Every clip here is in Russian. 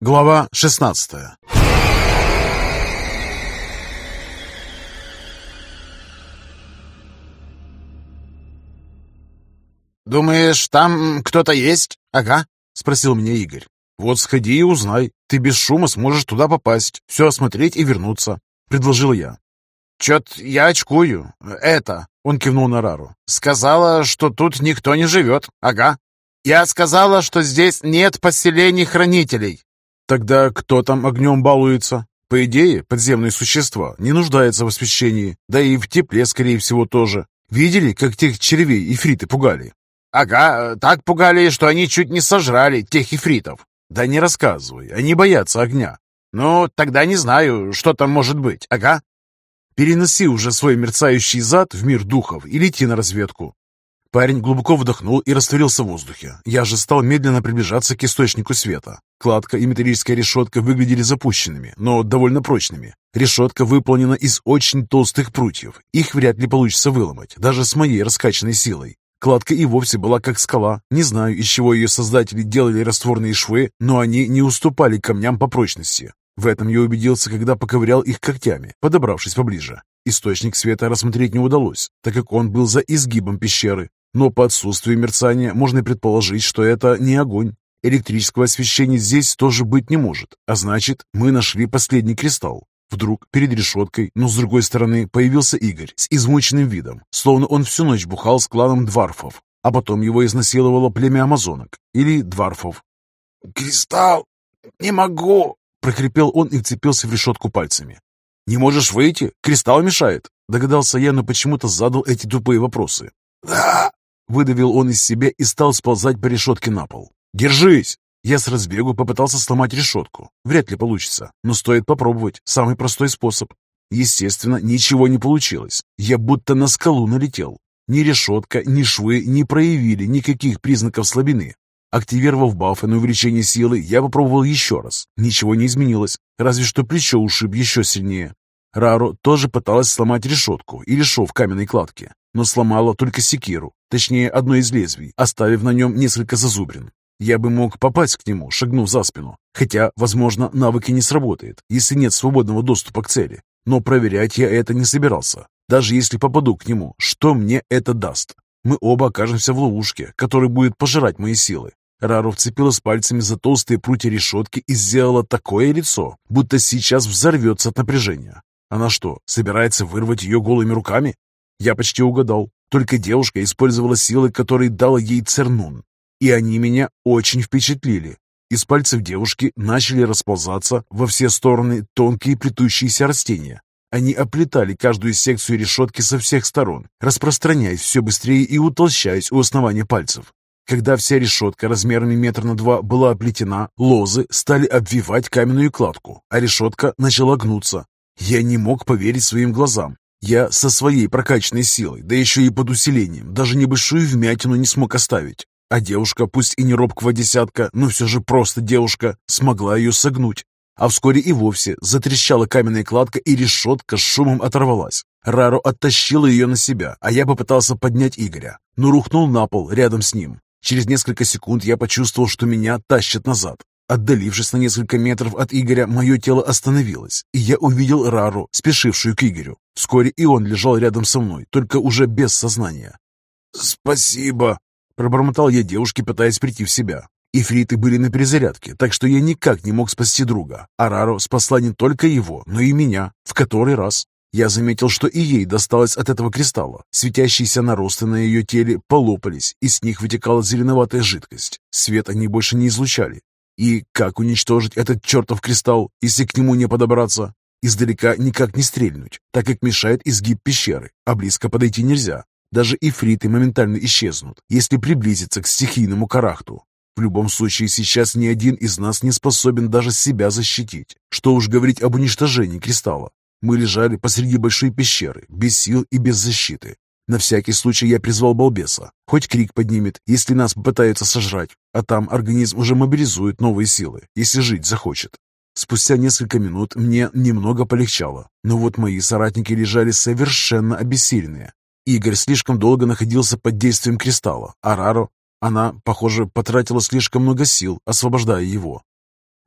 Глава 16 «Думаешь, там кто-то есть?» «Ага», — спросил меня Игорь. «Вот сходи и узнай. Ты без шума сможешь туда попасть, все осмотреть и вернуться», — предложил я. «Чет я очкую. Это...» — он кивнул на Рару. «Сказала, что тут никто не живет. Ага. Я сказала, что здесь нет поселений хранителей». «Тогда кто там огнем балуется?» По идее, подземные существа не нуждаются в освещении, да и в тепле, скорее всего, тоже. Видели, как тех червей и фриты пугали? «Ага, так пугали, что они чуть не сожрали тех ифритов». «Да не рассказывай, они боятся огня». «Ну, тогда не знаю, что там может быть, ага». «Переноси уже свой мерцающий зад в мир духов и лети на разведку». Парень глубоко вдохнул и растворился в воздухе. Я же стал медленно приближаться к источнику света. Кладка и металлическая решетка выглядели запущенными, но довольно прочными. Решетка выполнена из очень толстых прутьев. Их вряд ли получится выломать, даже с моей раскачанной силой. Кладка и вовсе была как скала. Не знаю, из чего ее создатели делали растворные швы, но они не уступали камням по прочности. В этом я убедился, когда поковырял их когтями, подобравшись поближе. Источник света рассмотреть не удалось, так как он был за изгибом пещеры. Но по отсутствию мерцания можно предположить, что это не огонь. Электрического освещения здесь тоже быть не может, а значит, мы нашли последний кристалл. Вдруг перед решеткой, но с другой стороны, появился Игорь с измученным видом, словно он всю ночь бухал с кланом дварфов, а потом его изнасиловало племя амазонок или дварфов. «Кристалл! Не могу!» — прокрепел он и вцепился в решетку пальцами. «Не можешь выйти? Кристалл мешает!» — догадался я, но почему-то задал эти тупые вопросы. «Да!» — выдавил он из себя и стал сползать по решетке на пол. «Держись!» Я с разбегу попытался сломать решетку. Вряд ли получится, но стоит попробовать. Самый простой способ. Естественно, ничего не получилось. Я будто на скалу налетел. Ни решетка, ни швы не проявили никаких признаков слабины. Активировав бафы на увеличение силы, я попробовал еще раз. Ничего не изменилось, разве что плечо ушиб еще сильнее. Рару тоже пыталась сломать решетку или шов каменной кладки, но сломала только секиру, точнее одно из лезвий, оставив на нем несколько зазубрин. Я бы мог попасть к нему, шагнув за спину. Хотя, возможно, навык и не сработает, если нет свободного доступа к цели. Но проверять я это не собирался. Даже если попаду к нему, что мне это даст? Мы оба окажемся в ловушке, которая будет пожирать мои силы. Рару вцепилась пальцами за толстые прутья решетки и сделала такое лицо, будто сейчас взорвется от напряжения. Она что, собирается вырвать ее голыми руками? Я почти угадал. Только девушка использовала силы, которые дала ей Цернун. И они меня очень впечатлили. Из пальцев девушки начали расползаться во все стороны тонкие плетущиеся растения. Они оплетали каждую секцию решетки со всех сторон, распространяясь все быстрее и утолщаясь у основания пальцев. Когда вся решетка размерами метр на два была оплетена, лозы стали обвивать каменную кладку, а решетка начала гнуться. Я не мог поверить своим глазам. Я со своей прокачанной силой, да еще и под усилением, даже небольшую вмятину не смог оставить. А девушка, пусть и не робкого десятка, но все же просто девушка, смогла ее согнуть. А вскоре и вовсе затрещала каменная кладка, и решетка с шумом оторвалась. Рару оттащила ее на себя, а я попытался поднять Игоря, но рухнул на пол рядом с ним. Через несколько секунд я почувствовал, что меня тащат назад. Отдалившись на несколько метров от Игоря, мое тело остановилось, и я увидел Рару, спешившую к Игорю. Вскоре и он лежал рядом со мной, только уже без сознания. «Спасибо», Пробормотал я девушке, пытаясь прийти в себя. Ифриты были на перезарядке, так что я никак не мог спасти друга. Араро спасла не только его, но и меня. В который раз? Я заметил, что и ей досталось от этого кристалла. Светящиеся наросты на ее теле полопались, и с них вытекала зеленоватая жидкость. Свет они больше не излучали. И как уничтожить этот чертов кристалл, если к нему не подобраться? Издалека никак не стрельнуть, так как мешает изгиб пещеры, а близко подойти нельзя. Даже ифриты моментально исчезнут, если приблизиться к стихийному карахту. В любом случае, сейчас ни один из нас не способен даже себя защитить. Что уж говорить об уничтожении кристалла. Мы лежали посреди большой пещеры, без сил и без защиты. На всякий случай я призвал балбеса. Хоть крик поднимет, если нас попытаются сожрать, а там организм уже мобилизует новые силы, если жить захочет. Спустя несколько минут мне немного полегчало, но вот мои соратники лежали совершенно обессиленные. Игорь слишком долго находился под действием кристалла, а Раро, она, похоже, потратила слишком много сил, освобождая его.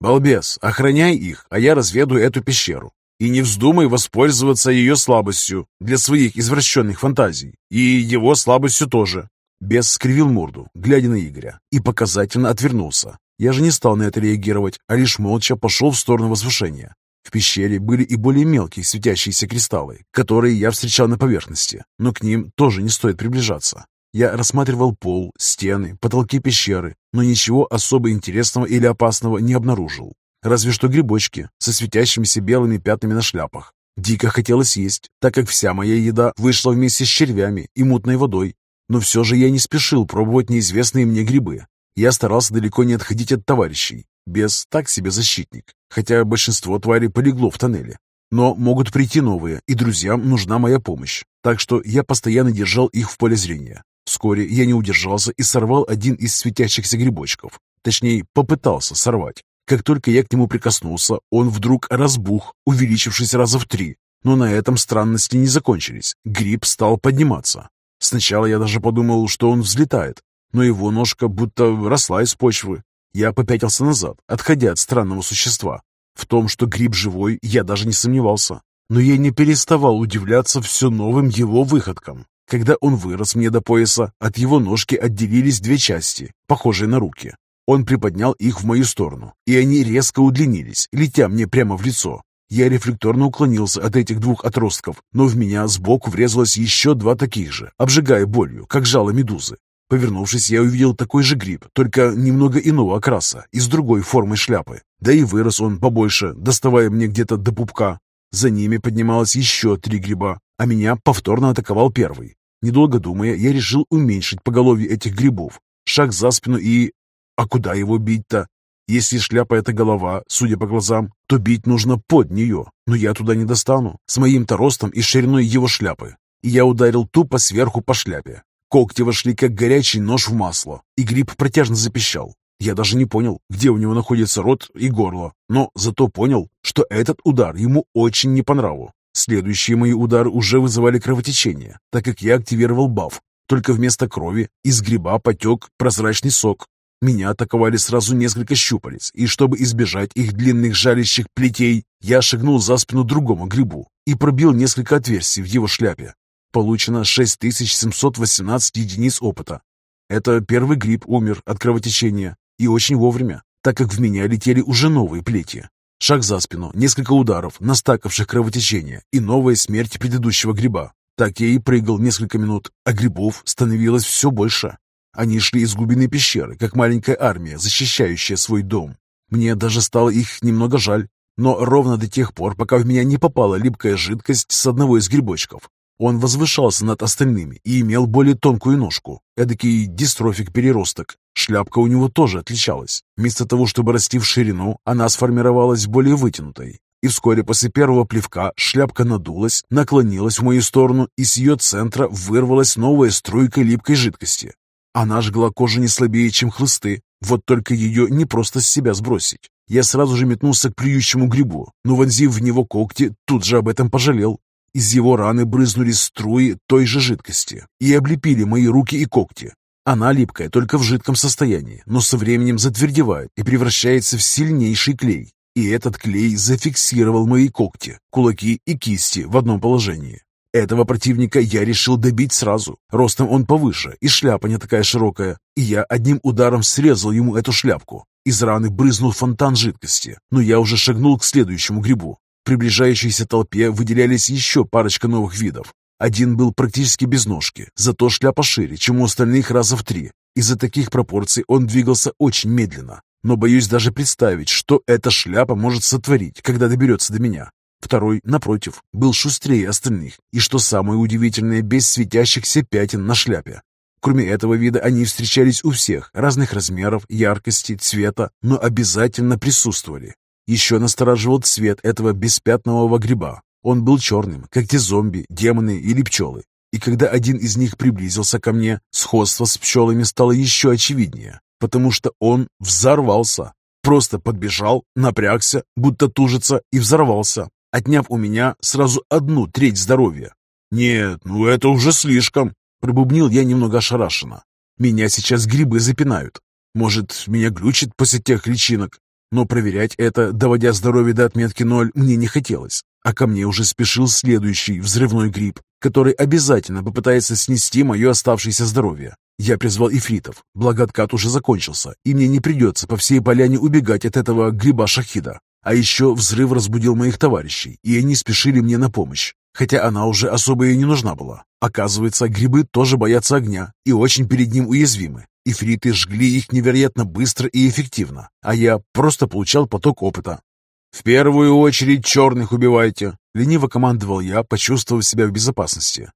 «Балбес, охраняй их, а я разведу эту пещеру. И не вздумай воспользоваться ее слабостью для своих извращенных фантазий. И его слабостью тоже». Бес скривил морду, глядя на Игоря, и показательно отвернулся. Я же не стал на это реагировать, а лишь молча пошел в сторону возвышения. В пещере были и более мелкие светящиеся кристаллы, которые я встречал на поверхности, но к ним тоже не стоит приближаться. Я рассматривал пол, стены, потолки пещеры, но ничего особо интересного или опасного не обнаружил. Разве что грибочки со светящимися белыми пятнами на шляпах. Дико хотелось есть, так как вся моя еда вышла вместе с червями и мутной водой. Но все же я не спешил пробовать неизвестные мне грибы. Я старался далеко не отходить от товарищей. Без так себе защитник, хотя большинство тварей полегло в тоннеле. Но могут прийти новые, и друзьям нужна моя помощь. Так что я постоянно держал их в поле зрения. Вскоре я не удержался и сорвал один из светящихся грибочков. Точнее, попытался сорвать. Как только я к нему прикоснулся, он вдруг разбух, увеличившись раза в три. Но на этом странности не закончились. Гриб стал подниматься. Сначала я даже подумал, что он взлетает, но его ножка будто росла из почвы. Я попятился назад, отходя от странного существа. В том, что гриб живой, я даже не сомневался. Но я не переставал удивляться все новым его выходкам. Когда он вырос мне до пояса, от его ножки отделились две части, похожие на руки. Он приподнял их в мою сторону, и они резко удлинились, летя мне прямо в лицо. Я рефлекторно уклонился от этих двух отростков, но в меня сбоку врезалось еще два таких же, обжигая болью, как жало медузы. Повернувшись, я увидел такой же гриб, только немного иного окраса и с другой формой шляпы. Да и вырос он побольше, доставая мне где-то до пупка. За ними поднималось еще три гриба, а меня повторно атаковал первый. Недолго думая, я решил уменьшить поголовье этих грибов. Шаг за спину и... А куда его бить-то? Если шляпа — это голова, судя по глазам, то бить нужно под нее. Но я туда не достану, с моим-то ростом и шириной его шляпы. И я ударил тупо сверху по шляпе. Когти вошли, как горячий нож в масло, и гриб протяжно запищал. Я даже не понял, где у него находится рот и горло, но зато понял, что этот удар ему очень не по нраву. Следующие мои удары уже вызывали кровотечение, так как я активировал баф. Только вместо крови из гриба потек прозрачный сок. Меня атаковали сразу несколько щупалец, и чтобы избежать их длинных жалящих плетей, я шагнул за спину другому грибу и пробил несколько отверстий в его шляпе. Получено 6718 единиц опыта. Это первый гриб умер от кровотечения, и очень вовремя, так как в меня летели уже новые плети. Шаг за спину, несколько ударов, настакавших кровотечение и новая смерть предыдущего гриба. Так я и прыгал несколько минут, а грибов становилось все больше. Они шли из глубины пещеры, как маленькая армия, защищающая свой дом. Мне даже стало их немного жаль, но ровно до тех пор, пока в меня не попала липкая жидкость с одного из грибочков. Он возвышался над остальными и имел более тонкую ножку, эдакий дистрофик-переросток. Шляпка у него тоже отличалась. Вместо того, чтобы расти в ширину, она сформировалась более вытянутой. И вскоре после первого плевка шляпка надулась, наклонилась в мою сторону, и с ее центра вырвалась новая струйка липкой жидкости. Она жгла кожу не слабее, чем хлысты, вот только ее не просто с себя сбросить. Я сразу же метнулся к плюющему грибу, но вонзив в него когти, тут же об этом пожалел. Из его раны брызнули струи той же жидкости и облепили мои руки и когти. Она липкая только в жидком состоянии, но со временем затвердевает и превращается в сильнейший клей. И этот клей зафиксировал мои когти, кулаки и кисти в одном положении. Этого противника я решил добить сразу. Ростом он повыше, и шляпа не такая широкая. И я одним ударом срезал ему эту шляпку. Из раны брызнул фонтан жидкости, но я уже шагнул к следующему грибу. В приближающейся толпе выделялись еще парочка новых видов. Один был практически без ножки, зато шляпа шире, чем у остальных раза в три. Из-за таких пропорций он двигался очень медленно. Но боюсь даже представить, что эта шляпа может сотворить, когда доберется до меня. Второй, напротив, был шустрее остальных, и что самое удивительное, без светящихся пятен на шляпе. Кроме этого вида они встречались у всех, разных размеров, яркости, цвета, но обязательно присутствовали. Еще настораживал цвет этого беспятнового гриба. Он был черным, как те зомби, демоны или пчелы. И когда один из них приблизился ко мне, сходство с пчелами стало еще очевиднее, потому что он взорвался. Просто подбежал, напрягся, будто тужится, и взорвался, отняв у меня сразу одну треть здоровья. «Нет, ну это уже слишком!» Пробубнил я немного ошарашенно. «Меня сейчас грибы запинают. Может, меня глючит после тех личинок? Но проверять это, доводя здоровье до отметки ноль, мне не хотелось. А ко мне уже спешил следующий взрывной гриб, который обязательно попытается снести мое оставшееся здоровье. Я призвал ифритов, благо откат уже закончился, и мне не придется по всей поляне убегать от этого гриба-шахида. А еще взрыв разбудил моих товарищей, и они спешили мне на помощь, хотя она уже особо и не нужна была. Оказывается, грибы тоже боятся огня и очень перед ним уязвимы. Ифриты жгли их невероятно быстро и эффективно, а я просто получал поток опыта. «В первую очередь черных убивайте», — лениво командовал я, почувствовав себя в безопасности.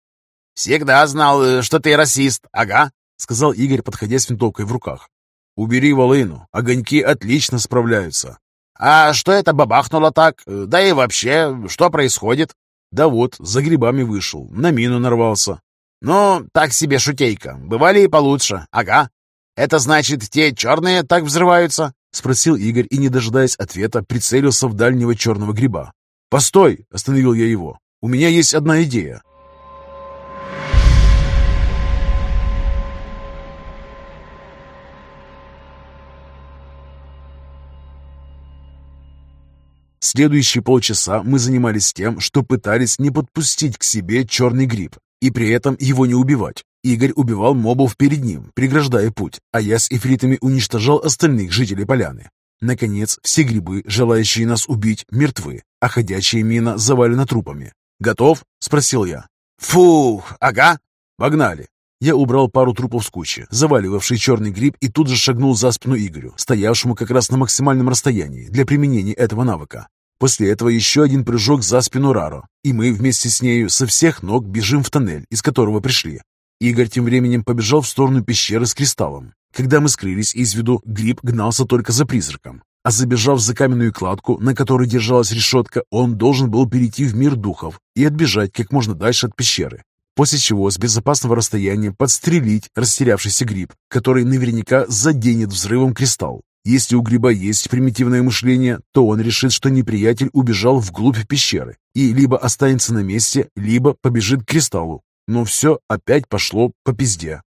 «Всегда знал, э, что ты расист, ага», — сказал Игорь, подходя с винтовкой в руках. «Убери волыну, огоньки отлично справляются». «А что это бабахнуло так? Да и вообще, что происходит?» «Да вот, за грибами вышел, на мину нарвался». «Ну, так себе шутейка. Бывали и получше. Ага. Это значит, те черные так взрываются?» Спросил Игорь и, не дожидаясь ответа, прицелился в дальнего черного гриба. «Постой!» — остановил я его. «У меня есть одна идея». Следующие полчаса мы занимались тем, что пытались не подпустить к себе черный гриб и при этом его не убивать. Игорь убивал мобов перед ним, преграждая путь, а я с эфритами уничтожал остальных жителей поляны. Наконец, все грибы, желающие нас убить, мертвы, а ходячая мина завалена трупами. «Готов?» — спросил я. «Фух, ага». «Погнали». Я убрал пару трупов с кучи, заваливавший черный гриб, и тут же шагнул за спину Игорю, стоявшему как раз на максимальном расстоянии для применения этого навыка. После этого еще один прыжок за спину Раро, и мы вместе с нею со всех ног бежим в тоннель, из которого пришли. Игорь тем временем побежал в сторону пещеры с кристаллом. Когда мы скрылись из виду, гриб гнался только за призраком. А забежав за каменную кладку, на которой держалась решетка, он должен был перейти в мир духов и отбежать как можно дальше от пещеры. После чего с безопасного расстояния подстрелить растерявшийся гриб, который наверняка заденет взрывом кристалл. Если у гриба есть примитивное мышление, то он решит, что неприятель убежал вглубь пещеры и либо останется на месте, либо побежит к кристаллу. Но все опять пошло по пизде.